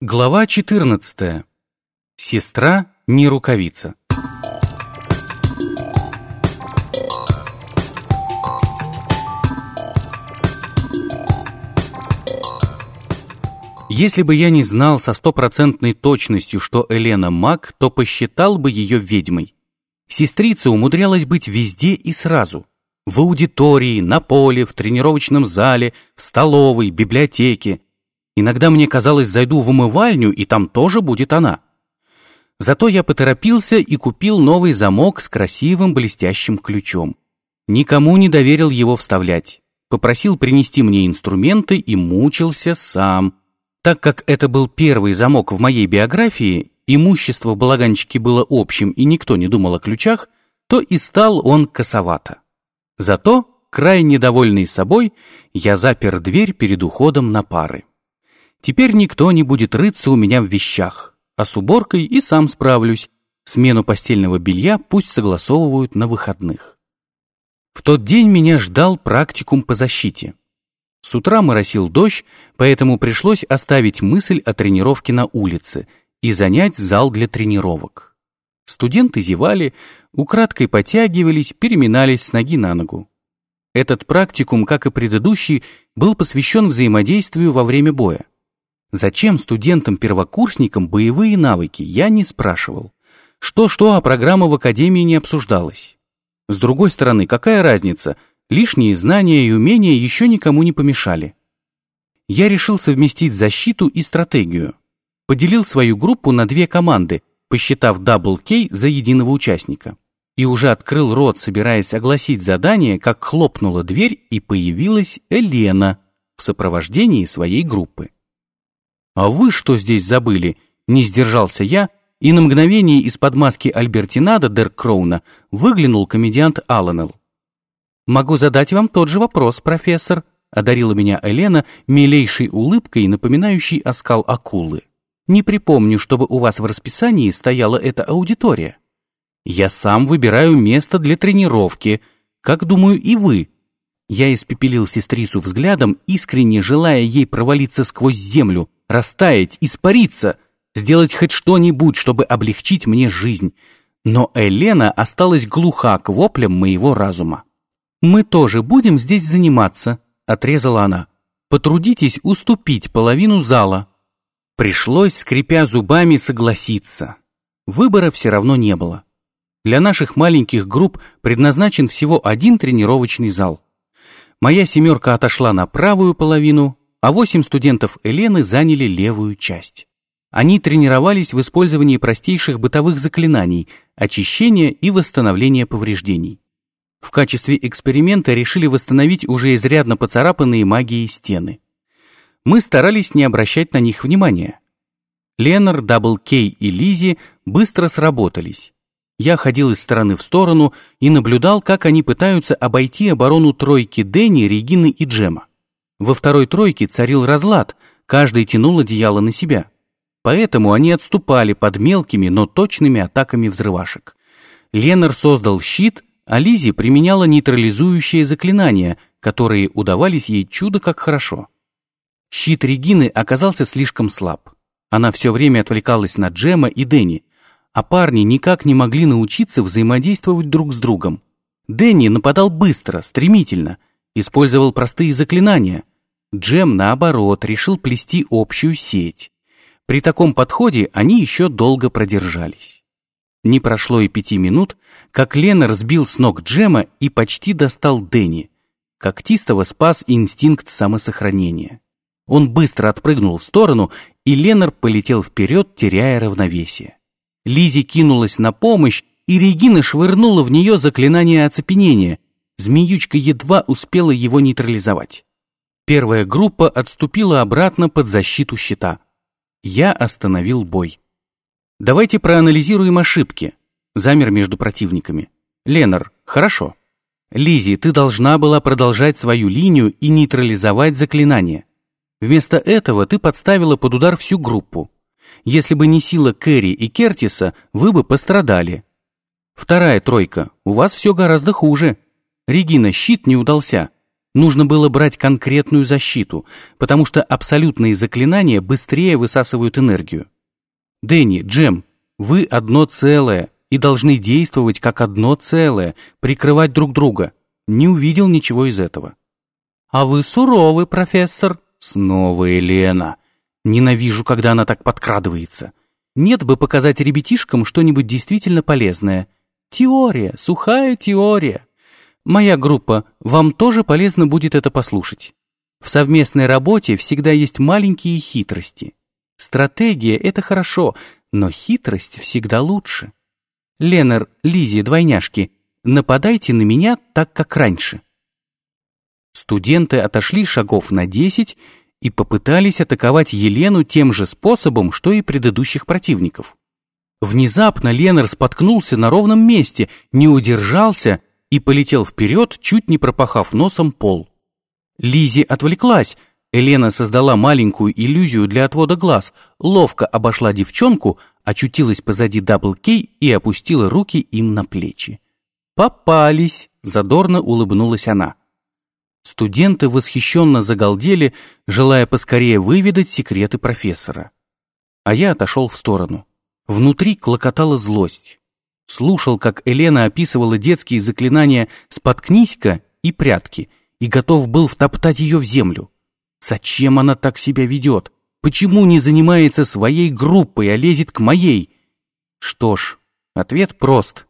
Глава 14. Сестра не рукавица. Если бы я не знал со стопроцентной точностью, что Елена маг, то посчитал бы ее ведьмой. Сестрица умудрялась быть везде и сразу. В аудитории, на поле, в тренировочном зале, в столовой, библиотеке. Иногда мне казалось, зайду в умывальню, и там тоже будет она. Зато я поторопился и купил новый замок с красивым блестящим ключом. Никому не доверил его вставлять. Попросил принести мне инструменты и мучился сам. Так как это был первый замок в моей биографии, имущество в балаганчике было общим и никто не думал о ключах, то и стал он косовато. Зато, крайне довольный собой, я запер дверь перед уходом на пары. Теперь никто не будет рыться у меня в вещах, а с уборкой и сам справлюсь. Смену постельного белья пусть согласовывают на выходных. В тот день меня ждал практикум по защите. С утра моросил дождь, поэтому пришлось оставить мысль о тренировке на улице и занять зал для тренировок. Студенты зевали, украдкой подтягивались, переминались с ноги на ногу. Этот практикум, как и предыдущий, был посвящен взаимодействию во время боя. Зачем студентам-первокурсникам боевые навыки, я не спрашивал. Что-что, а программа в академии не обсуждалась. С другой стороны, какая разница, лишние знания и умения еще никому не помешали. Я решил совместить защиту и стратегию. Поделил свою группу на две команды, посчитав Дабл Кей за единого участника. И уже открыл рот, собираясь огласить задание, как хлопнула дверь и появилась Елена в сопровождении своей группы. «А вы что здесь забыли?» Не сдержался я, и на мгновение из-под маски Альбертинада Дерк Кроуна выглянул комедиант Алленел. «Могу задать вам тот же вопрос, профессор», одарила меня Елена милейшей улыбкой, напоминающей оскал акулы. «Не припомню, чтобы у вас в расписании стояла эта аудитория. Я сам выбираю место для тренировки, как, думаю, и вы». Я испепелил сестрицу взглядом, искренне желая ей провалиться сквозь землю, растаять, испариться, сделать хоть что-нибудь, чтобы облегчить мне жизнь. Но Елена осталась глуха к воплям моего разума. «Мы тоже будем здесь заниматься», — отрезала она. «Потрудитесь уступить половину зала». Пришлось, скрипя зубами, согласиться. Выбора все равно не было. Для наших маленьких групп предназначен всего один тренировочный зал. Моя семерка отошла на правую половину, а восемь студентов Елены заняли левую часть. Они тренировались в использовании простейших бытовых заклинаний, очищения и восстановления повреждений. В качестве эксперимента решили восстановить уже изрядно поцарапанные магией стены. Мы старались не обращать на них внимания. Ленар, Дабл Кей и Лизи быстро сработались. Я ходил из стороны в сторону и наблюдал, как они пытаются обойти оборону тройки Дэнни, Регины и Джема. Во второй тройке царил разлад, каждый тянул одеяло на себя. Поэтому они отступали под мелкими, но точными атаками взрывашек. Ленар создал щит, а Лизи применяла нейтрализующие заклинания, которые удавались ей чудо как хорошо. Щит Регины оказался слишком слаб. Она все время отвлекалась на Джема и Дэнни, а парни никак не могли научиться взаимодействовать друг с другом. Дэнни нападал быстро, стремительно, использовал простые заклинания, Джем, наоборот, решил плести общую сеть. При таком подходе они еще долго продержались. Не прошло и пяти минут, как Лена разбил с ног Джема и почти достал Дэнни. Когтистого спас инстинкт самосохранения. Он быстро отпрыгнул в сторону, и Ленар полетел вперед, теряя равновесие. Лизи кинулась на помощь, и Регина швырнула в нее заклинание оцепенения. Змеючка едва успела его нейтрализовать. Первая группа отступила обратно под защиту щита. Я остановил бой. Давайте проанализируем ошибки. Замер между противниками. Ленар, хорошо. Лизи, ты должна была продолжать свою линию и нейтрализовать заклинание. Вместо этого ты подставила под удар всю группу. Если бы не сила Кэрри и Кертиса, вы бы пострадали. Вторая тройка. У вас все гораздо хуже. Регина, щит не удался. Нужно было брать конкретную защиту, потому что абсолютные заклинания быстрее высасывают энергию. Дэнни, Джем, вы одно целое и должны действовать как одно целое, прикрывать друг друга. Не увидел ничего из этого. А вы суровый, профессор. Снова Елена. Ненавижу, когда она так подкрадывается. Нет бы показать ребятишкам что-нибудь действительно полезное. Теория, сухая теория. Моя группа, вам тоже полезно будет это послушать. В совместной работе всегда есть маленькие хитрости. Стратегия — это хорошо, но хитрость всегда лучше. Ленар, Лизи, двойняшки, нападайте на меня так, как раньше. Студенты отошли шагов на десять и попытались атаковать Елену тем же способом, что и предыдущих противников. Внезапно Ленар споткнулся на ровном месте, не удержался и полетел вперед, чуть не пропахав носом пол. Лизи отвлеклась. Елена создала маленькую иллюзию для отвода глаз, ловко обошла девчонку, очутилась позади Дабл-Кей и опустила руки им на плечи. «Попались!» — задорно улыбнулась она. Студенты восхищенно загалдели, желая поскорее выведать секреты профессора. А я отошел в сторону. Внутри клокотала злость. Слушал, как Елена описывала детские заклинания «споткнись-ка» и «прятки», и готов был втоптать ее в землю. Зачем она так себя ведет? Почему не занимается своей группой, а лезет к моей? Что ж, ответ прост.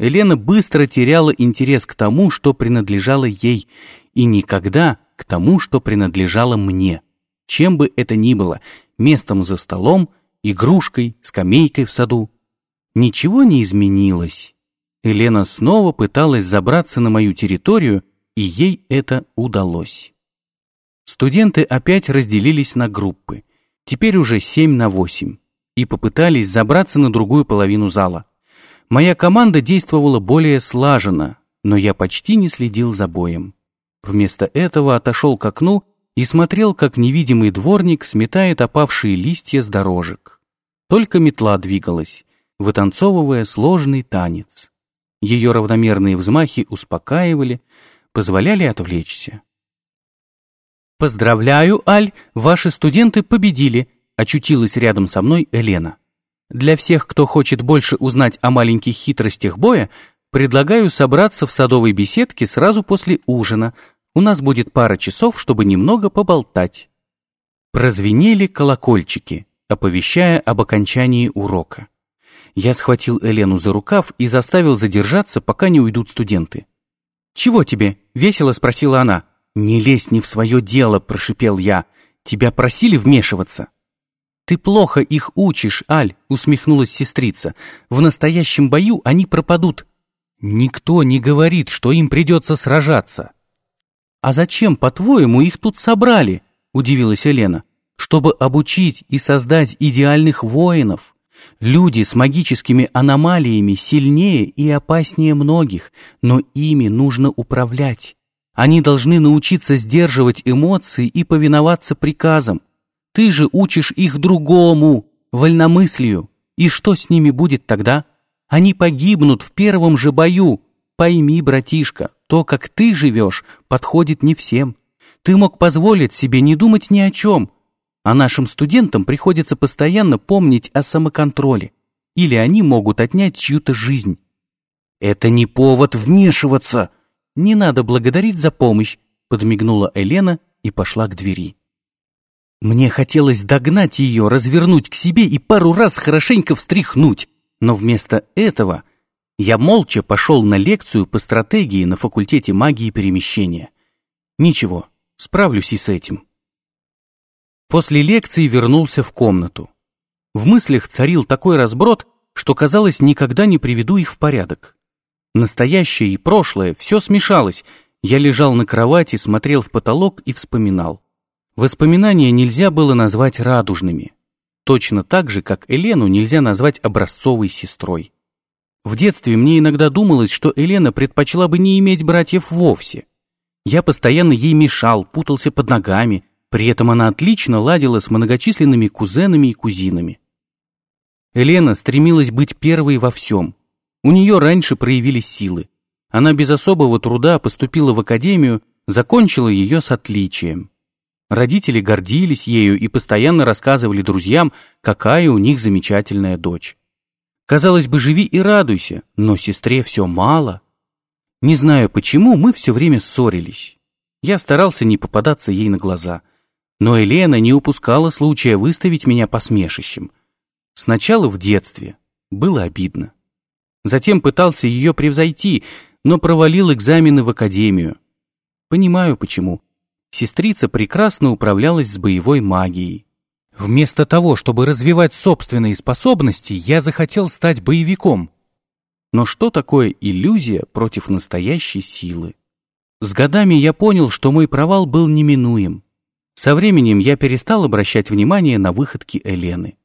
Елена быстро теряла интерес к тому, что принадлежало ей, и никогда к тому, что принадлежало мне. Чем бы это ни было, местом за столом, игрушкой, скамейкой в саду. Ничего не изменилось. Елена снова пыталась забраться на мою территорию, и ей это удалось. Студенты опять разделились на группы, теперь уже семь на восемь, и попытались забраться на другую половину зала. Моя команда действовала более слаженно, но я почти не следил за боем. Вместо этого отошел к окну и смотрел, как невидимый дворник сметает опавшие листья с дорожек. Только метла двигалась, вытанцовывая сложный танец. Ее равномерные взмахи успокаивали, позволяли отвлечься. «Поздравляю, Аль, ваши студенты победили», очутилась рядом со мной Елена. «Для всех, кто хочет больше узнать о маленьких хитростях боя, Предлагаю собраться в садовой беседке сразу после ужина. У нас будет пара часов, чтобы немного поболтать. Прозвенели колокольчики, оповещая об окончании урока. Я схватил Элену за рукав и заставил задержаться, пока не уйдут студенты. «Чего тебе?» — весело спросила она. «Не лезь не в свое дело», — прошипел я. «Тебя просили вмешиваться». «Ты плохо их учишь, Аль», — усмехнулась сестрица. «В настоящем бою они пропадут. Никто не говорит, что им придется сражаться. А зачем, по-твоему, их тут собрали? Удивилась Елена. Чтобы обучить и создать идеальных воинов. Люди с магическими аномалиями сильнее и опаснее многих, но ими нужно управлять. Они должны научиться сдерживать эмоции и повиноваться приказам. Ты же учишь их другому, вольномыслию. И что с ними будет тогда? Они погибнут в первом же бою. Пойми, братишка, то, как ты живешь, подходит не всем. Ты мог позволить себе не думать ни о чем. А нашим студентам приходится постоянно помнить о самоконтроле. Или они могут отнять чью-то жизнь. Это не повод вмешиваться. Не надо благодарить за помощь, подмигнула Елена и пошла к двери. Мне хотелось догнать ее, развернуть к себе и пару раз хорошенько встряхнуть. Но вместо этого я молча пошел на лекцию по стратегии на факультете магии перемещения. Ничего, справлюсь и с этим. После лекции вернулся в комнату. В мыслях царил такой разброд, что, казалось, никогда не приведу их в порядок. Настоящее и прошлое, все смешалось. Я лежал на кровати, смотрел в потолок и вспоминал. Воспоминания нельзя было назвать радужными. Точно так же, как Елену нельзя назвать образцовой сестрой. В детстве мне иногда думалось, что Елена предпочла бы не иметь братьев вовсе. Я постоянно ей мешал, путался под ногами, при этом она отлично ладила с многочисленными кузенами и кузинами. Елена стремилась быть первой во всем. У нее раньше проявились силы. Она без особого труда поступила в академию, Закончила ее с отличием. Родители гордились ею и постоянно рассказывали друзьям, какая у них замечательная дочь. Казалось бы, живи и радуйся, но сестре все мало. Не знаю почему, мы все время ссорились. Я старался не попадаться ей на глаза. Но Елена не упускала случая выставить меня посмешищем. Сначала в детстве. Было обидно. Затем пытался ее превзойти, но провалил экзамены в академию. Понимаю, почему. Сестрица прекрасно управлялась с боевой магией. Вместо того, чтобы развивать собственные способности, я захотел стать боевиком. Но что такое иллюзия против настоящей силы? С годами я понял, что мой провал был неминуем. Со временем я перестал обращать внимание на выходки Элены.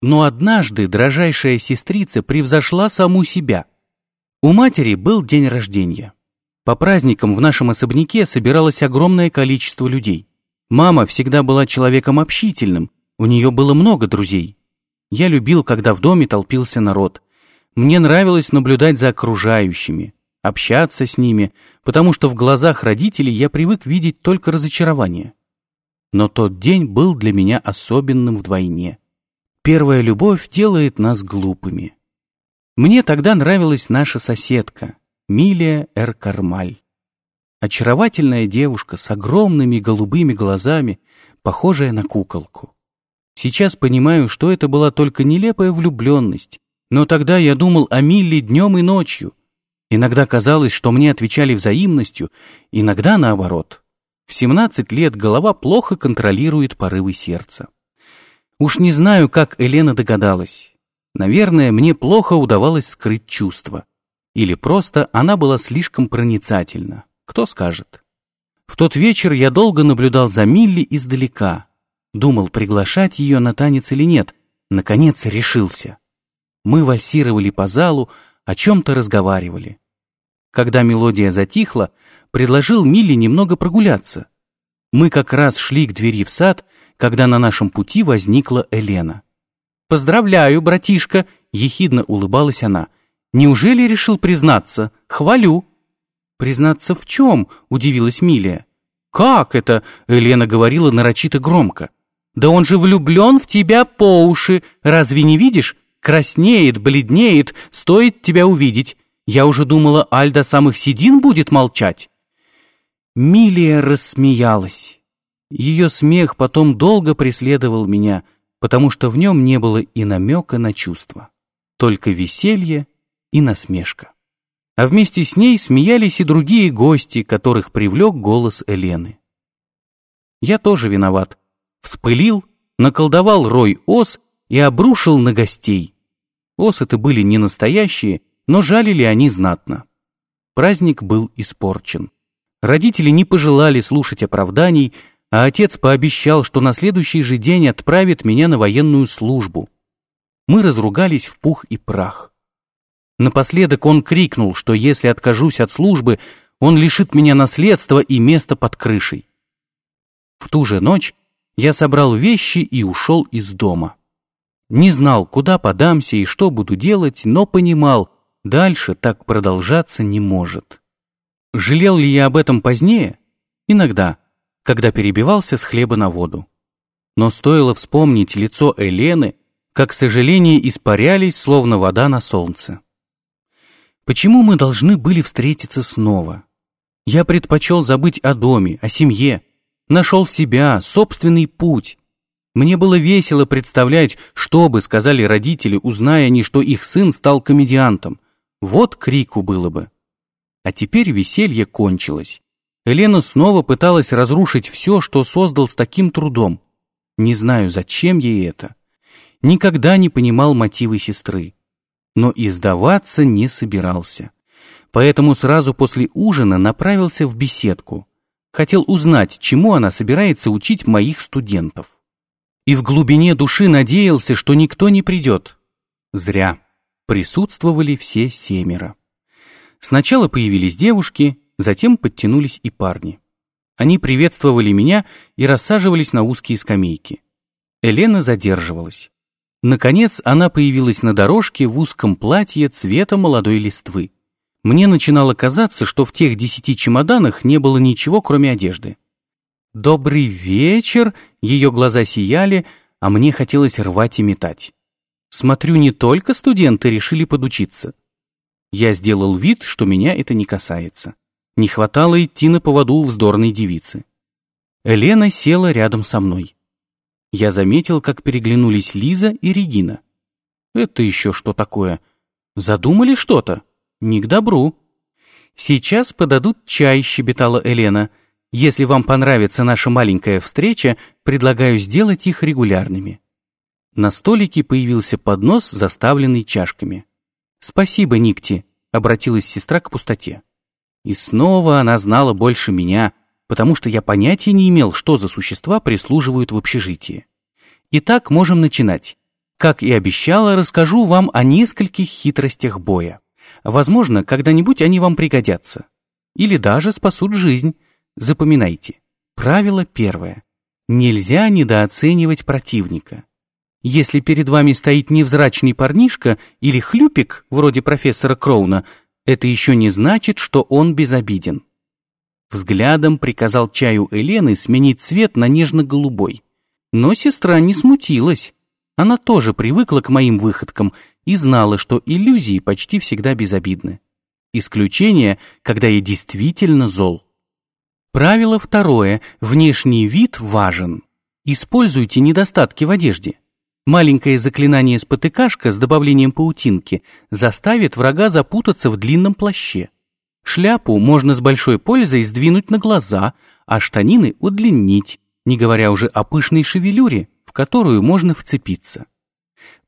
Но однажды дрожайшая сестрица превзошла саму себя. У матери был день рождения. По праздникам в нашем особняке собиралось огромное количество людей. Мама всегда была человеком общительным, у нее было много друзей. Я любил, когда в доме толпился народ. Мне нравилось наблюдать за окружающими, общаться с ними, потому что в глазах родителей я привык видеть только разочарование. Но тот день был для меня особенным вдвойне. Первая любовь делает нас глупыми. Мне тогда нравилась наша соседка, Милия Эр Кармаль. Очаровательная девушка с огромными голубыми глазами, похожая на куколку. Сейчас понимаю, что это была только нелепая влюбленность, но тогда я думал о Милле днем и ночью. Иногда казалось, что мне отвечали взаимностью, иногда наоборот. В 17 лет голова плохо контролирует порывы сердца. Уж не знаю, как Елена догадалась. Наверное, мне плохо удавалось скрыть чувства. Или просто она была слишком проницательна. Кто скажет? В тот вечер я долго наблюдал за Милли издалека. Думал, приглашать ее на танец или нет. Наконец решился. Мы вальсировали по залу, о чем-то разговаривали. Когда мелодия затихла, предложил Милли немного прогуляться. Мы как раз шли к двери в сад, когда на нашем пути возникла Елена. «Поздравляю, братишка!» — ехидно улыбалась она. Неужели решил признаться? Хвалю». «Признаться в чем?» — удивилась Милия. «Как это?» — Елена говорила нарочито громко. «Да он же влюблен в тебя по уши. Разве не видишь? Краснеет, бледнеет, стоит тебя увидеть. Я уже думала, Альда самых седин будет молчать». Милия рассмеялась. Ее смех потом долго преследовал меня, потому что в нем не было и намека на чувства. Только веселье и насмешка. А вместе с ней смеялись и другие гости, которых привлек голос Елены. Я тоже виноват. Вспылил, наколдовал рой ос и обрушил на гостей. Осы-то были не настоящие, но жалили они знатно. Праздник был испорчен. Родители не пожелали слушать оправданий, а отец пообещал, что на следующий же день отправит меня на военную службу. Мы разругались в пух и прах. Напоследок он крикнул, что если откажусь от службы, он лишит меня наследства и места под крышей. В ту же ночь я собрал вещи и ушел из дома. Не знал, куда подамся и что буду делать, но понимал, дальше так продолжаться не может. Жалел ли я об этом позднее? Иногда, когда перебивался с хлеба на воду. Но стоило вспомнить лицо Елены, как сожаления испарялись, словно вода на солнце. Почему мы должны были встретиться снова? Я предпочел забыть о доме, о семье, нашел себя, собственный путь. Мне было весело представлять, что бы сказали родители, узная они, что их сын стал комедиантом. Вот крику было бы. А теперь веселье кончилось. Елена снова пыталась разрушить все, что создал с таким трудом. Не знаю, зачем ей это. Никогда не понимал мотивы сестры но и сдаваться не собирался. Поэтому сразу после ужина направился в беседку. Хотел узнать, чему она собирается учить моих студентов. И в глубине души надеялся, что никто не придет. Зря. Присутствовали все семеро. Сначала появились девушки, затем подтянулись и парни. Они приветствовали меня и рассаживались на узкие скамейки. Елена задерживалась. Наконец она появилась на дорожке в узком платье цвета молодой листвы. Мне начинало казаться, что в тех десяти чемоданах не было ничего, кроме одежды. «Добрый вечер!» Ее глаза сияли, а мне хотелось рвать и метать. Смотрю, не только студенты решили подучиться. Я сделал вид, что меня это не касается. Не хватало идти на поводу у вздорной девицы. Елена села рядом со мной. Я заметил, как переглянулись Лиза и Регина. Это еще что такое? Задумали что-то? Не к добру. Сейчас подадут чай, щебетала Елена. Если вам понравится наша маленькая встреча, предлагаю сделать их регулярными. На столике появился поднос, заставленный чашками. «Спасибо, Никти», — обратилась сестра к пустоте. И снова она знала больше меня, потому что я понятия не имел, что за существа прислуживают в общежитии. Итак, можем начинать. Как и обещала, расскажу вам о нескольких хитростях боя. Возможно, когда-нибудь они вам пригодятся. Или даже спасут жизнь. Запоминайте. Правило первое. Нельзя недооценивать противника. Если перед вами стоит невзрачный парнишка или хлюпик, вроде профессора Кроуна, это еще не значит, что он безобиден. Взглядом приказал чаю Элены сменить цвет на нежно-голубой. Но сестра не смутилась. Она тоже привыкла к моим выходкам и знала, что иллюзии почти всегда безобидны. Исключение, когда я действительно зол. Правило второе. Внешний вид важен. Используйте недостатки в одежде. Маленькое заклинание-спотыкашка с добавлением паутинки заставит врага запутаться в длинном плаще. Шляпу можно с большой пользой сдвинуть на глаза, а штанины удлинить, не говоря уже о пышной шевелюре, в которую можно вцепиться.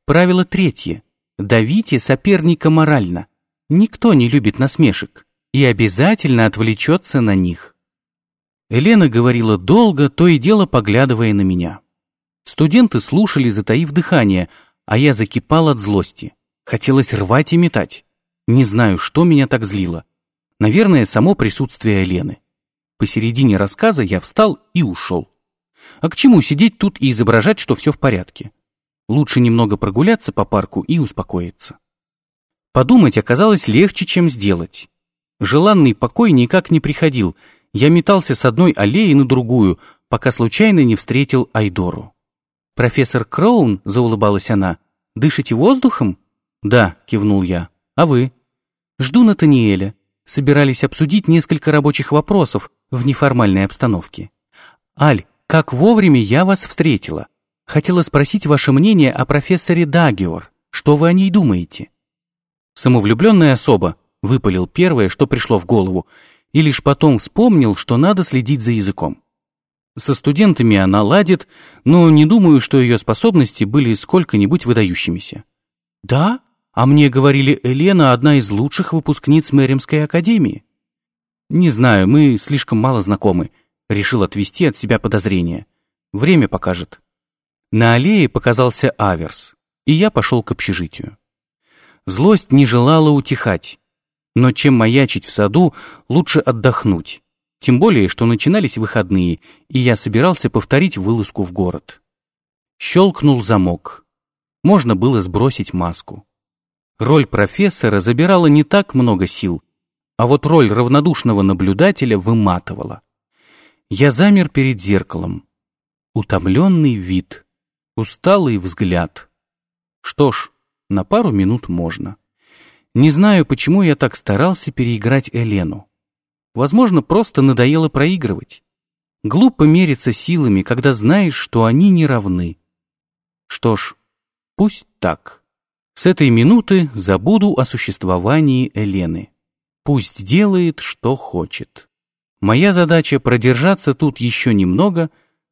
Правило третье. Давите соперника морально. Никто не любит насмешек и обязательно отвлечется на них. Елена говорила долго, то и дело поглядывая на меня. Студенты слушали, затаив дыхание, а я закипал от злости. Хотелось рвать и метать. Не знаю, что меня так злило. Наверное, само присутствие Елены. Посередине рассказа я встал и ушел. А к чему сидеть тут и изображать, что все в порядке? Лучше немного прогуляться по парку и успокоиться. Подумать оказалось легче, чем сделать. Желанный покой никак не приходил. Я метался с одной аллеи на другую, пока случайно не встретил Айдору. «Профессор Кроун», — заулыбалась она, — «дышите воздухом?» «Да», — кивнул я. «А вы?» «Жду Натаниэля собирались обсудить несколько рабочих вопросов в неформальной обстановке. «Аль, как вовремя я вас встретила. Хотела спросить ваше мнение о профессоре Дагиор. Что вы о ней думаете?» «Самовлюбленная особа», — выпалил первое, что пришло в голову, и лишь потом вспомнил, что надо следить за языком. Со студентами она ладит, но не думаю, что ее способности были сколько-нибудь выдающимися. «Да?» А мне говорили, Елена одна из лучших выпускниц Мэримской академии. Не знаю, мы слишком мало знакомы. Решил отвести от себя подозрения. Время покажет. На аллее показался Аверс, и я пошел к общежитию. Злость не желала утихать. Но чем маячить в саду, лучше отдохнуть. Тем более, что начинались выходные, и я собирался повторить вылазку в город. Щелкнул замок. Можно было сбросить маску. Роль профессора забирала не так много сил, а вот роль равнодушного наблюдателя выматывала. Я замер перед зеркалом. Утомленный вид, усталый взгляд. Что ж, на пару минут можно. Не знаю, почему я так старался переиграть Элену. Возможно, просто надоело проигрывать. Глупо мериться силами, когда знаешь, что они не равны. Что ж, пусть так. С этой минуты забуду о существовании Элены. Пусть делает, что хочет. Моя задача продержаться тут еще немного,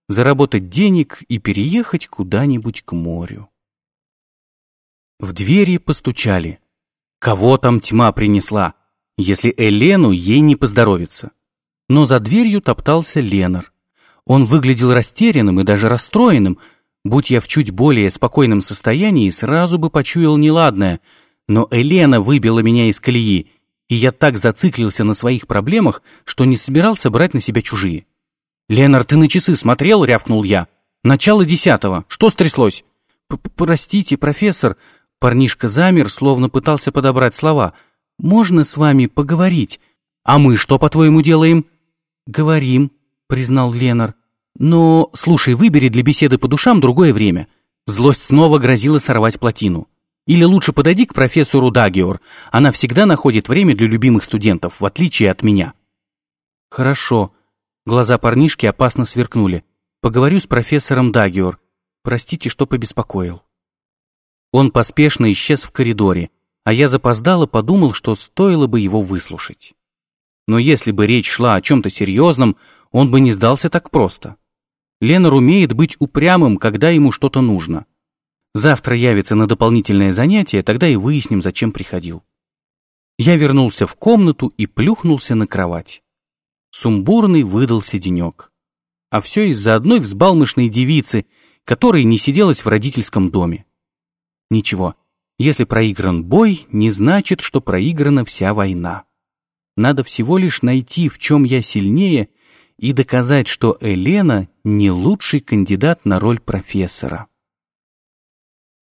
заработать денег и переехать куда-нибудь к морю. В двери постучали. Кого там тьма принесла, если Элену ей не поздоровится? Но за дверью топтался Ленар. Он выглядел растерянным и даже расстроенным, Будь я в чуть более спокойном состоянии, сразу бы почуял неладное, но Елена выбила меня из колеи, и я так зациклился на своих проблемах, что не собирался брать на себя чужие. «Ленар, ты на часы смотрел?» — рявкнул я. «Начало десятого. Что стряслось?» «Простите, профессор». Парнишка замер, словно пытался подобрать слова. Можно с вами поговорить? А мы что, по-твоему, делаем?» «Говорим», — признал Ленар. «Но, слушай, выбери для беседы по душам другое время». Злость снова грозила сорвать плотину. Или лучше подойди к профессору Дагиор. Она всегда находит время для любимых студентов, в отличие от меня. Хорошо. Глаза парнишки опасно сверкнули. Поговорю с профессором Дагиор. Простите, что побеспокоил. Он поспешно исчез в коридоре, а я запоздало подумал, что стоило бы его выслушать. Но если бы речь шла о чем-то серьезном, он бы не сдался так просто. Ленар умеет быть упрямым, когда ему что-то нужно. Завтра явится на дополнительное занятие, тогда и выясним, зачем приходил. Я вернулся в комнату и плюхнулся на кровать. Сумбурный выдался денек. А все из-за одной взбалмошной девицы, которая не сиделась в родительском доме. Ничего, если проигран бой, не значит, что проиграна вся война. Надо всего лишь найти, в чем я сильнее, и доказать, что Елена не лучший кандидат на роль профессора.